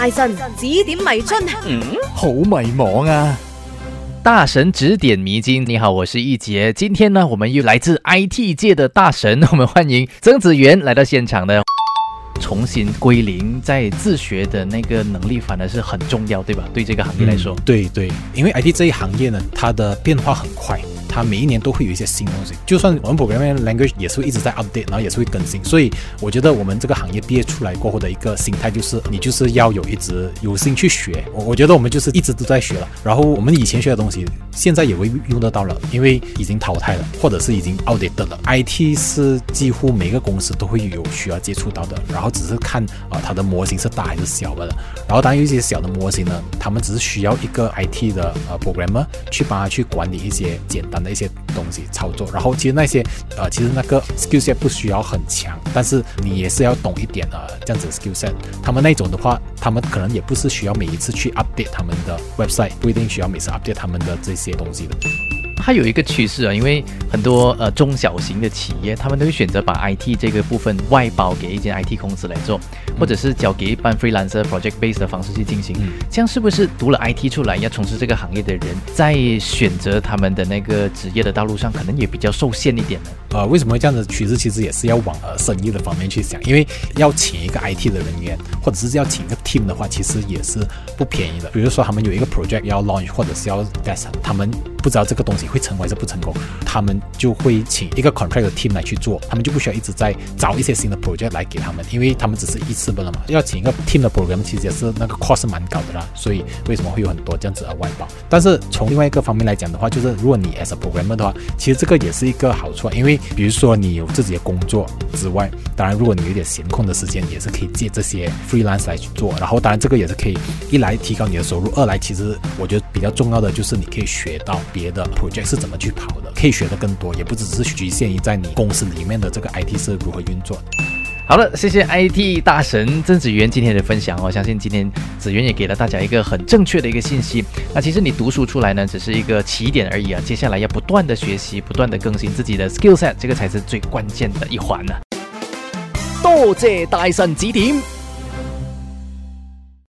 大神指点迷津，嗯，好迷茫啊！大神指点迷津，你好，我是易杰。今天呢，我们又来自 IT 界的大神，我们欢迎曾子元来到现场的。重新归零，在自学的那个能力反而是很重要，对吧？对这个行业来说，对对，因为 IT 这一行业呢，它的变化很快。它每一年都会有一些新东西，就算我们 programming language 也是会一直在 update，然后也是会更新。所以我觉得我们这个行业毕业出来过后的一个心态就是，你就是要有一直有心去学。我我觉得我们就是一直都在学了。然后我们以前学的东西，现在也会用得到了，因为已经淘汰了，或者是已经 outdated 了。IT 是几乎每个公司都会有需要接触到的，然后只是看啊它的模型是大还是小的。然后当然有一些小的模型呢，他们只是需要一个 IT 的呃 programmer 去帮他去管理一些简单。的一些东西操作，然后其实那些呃，其实那个 skill set 不需要很强，但是你也是要懂一点的这样子 skill set。他们那种的话，他们可能也不是需要每一次去 update 他们的 website，不一定需要每次 update 他们的这些东西的。它有一个趋势啊，因为很多呃中小型的企业，他们都会选择把 IT 这个部分外包给一间 IT 公司来做，或者是交给一般 freelancer project base 的方式去进行。这样是不是读了 IT 出来要从事这个行业的人，在选择他们的那个职业的道路上，可能也比较受限一点呢？呃，为什么会这样的趋势？其实也是要往呃生意的方面去想，因为要请一个 IT 的人员，或者是要请一个 team 的话，其实也是不便宜的。比如说他们有一个 project 要 launch，或者是要 test，他们不知道这个东西会成功还是不成功，他们就会请一个 contract 的 team 来去做，他们就不需要一直在找一些新的 project 来给他们，因为他们只是一次不了嘛。要请一个 team 的 program，其实也是那个 cost 蛮高的啦，所以为什么会有很多这样子的外包？但是从另外一个方面来讲的话，就是如果你 as a programmer 的话，其实这个也是一个好处啊，因为比如说你有自己的工作之外，当然如果你有点闲空的时间，也是可以借这些 freelance 来去做，然后当然这个也是可以一来提高你的收入，二来其实我觉得比较重要的就是你可以学到别的。project 是怎么去跑的？可以学的更多，也不只是局限于在你公司里面的这个 IT 是如何运作。好了，谢谢 IT 大神曾子元今天的分享哦，相信今天子元也给了大家一个很正确的一个信息。那其实你读书出来呢，只是一个起点而已啊，接下来要不断的学习，不断的更新自己的 skill set，这个才是最关键的一环呢。多谢大神指点。